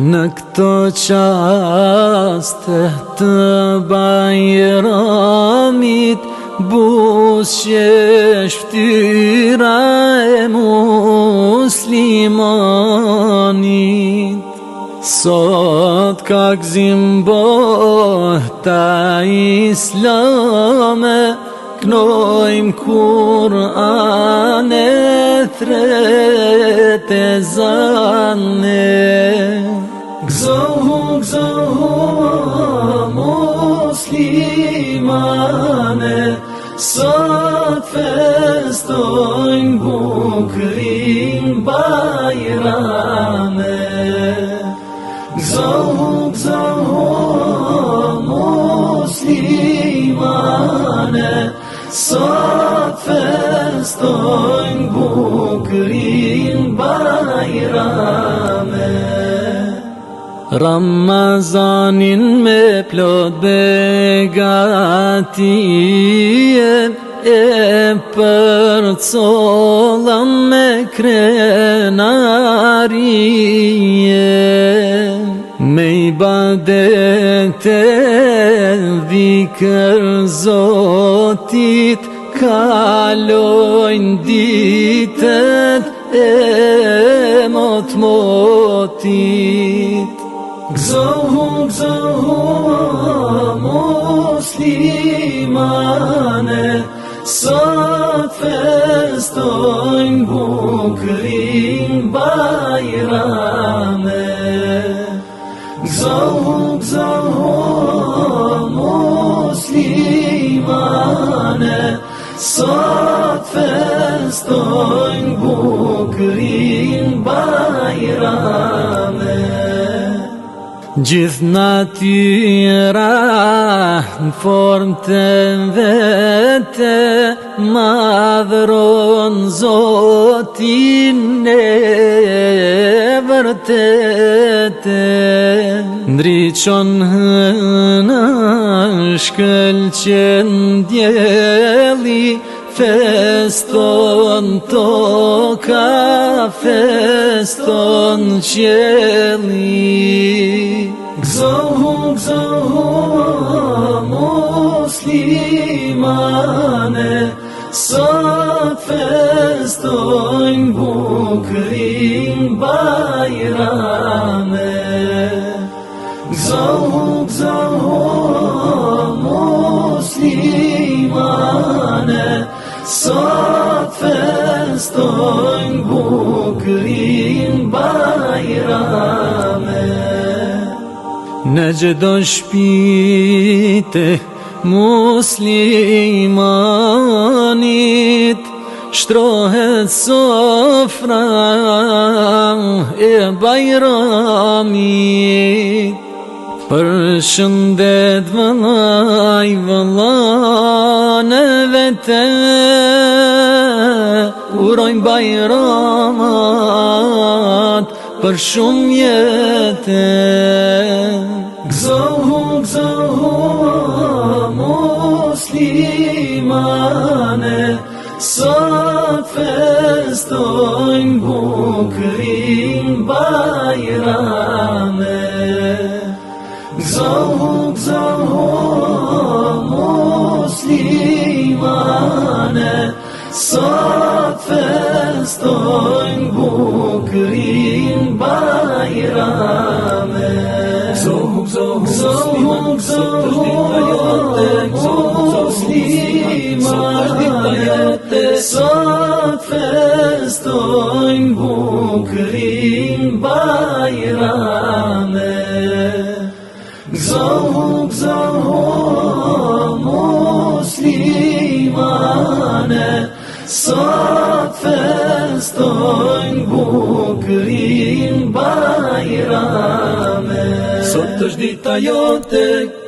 Në këto qaste të bajramit Bus që shftyra e muslimanit Sot ka këzim bota islame Knojmë kur anë e thret e zanë muslimane Sot festojnë bukrin bajrame Gzohu, gzohu, muslimane Sot festojnë bukrin bajrame Ramazanin me plot begati e E përcola me krenari e Me i badete vikër zotit Kalojnë ditet e mot moti Gëzohu, gëzohu, o muslimane, sot festojnë bukërin bajrame. Gëzohu, gëzohu, o muslimane, sot festojnë bukërin bajrame. Gjithë natyra në formë të vete Madhëron zotin e vërtete Ndriqon hëna shkëllqen ndjeli Feston toka, feston qeli Gzohu, gzohu, muslimane Sot festojnë bukrin bajran سافت است این گوگردی بایرامه نجد شپیته مسلی ایمانیت صفرم ای Për shëndet vëllaj, vëllaj, në vete, urojnë bajramat për shumë jetë. Gëzohu, gëzohu, muslimane, sot festojnë bukrin bajrame. Zahut, zahut, muslimane Sa festojnë bukrin bajrame Zahut, zahut, zahut, muslimane Sa festojnë bukrin bajrame So huk so huk mos li mane sa festoim gjirin ba sot është ditajote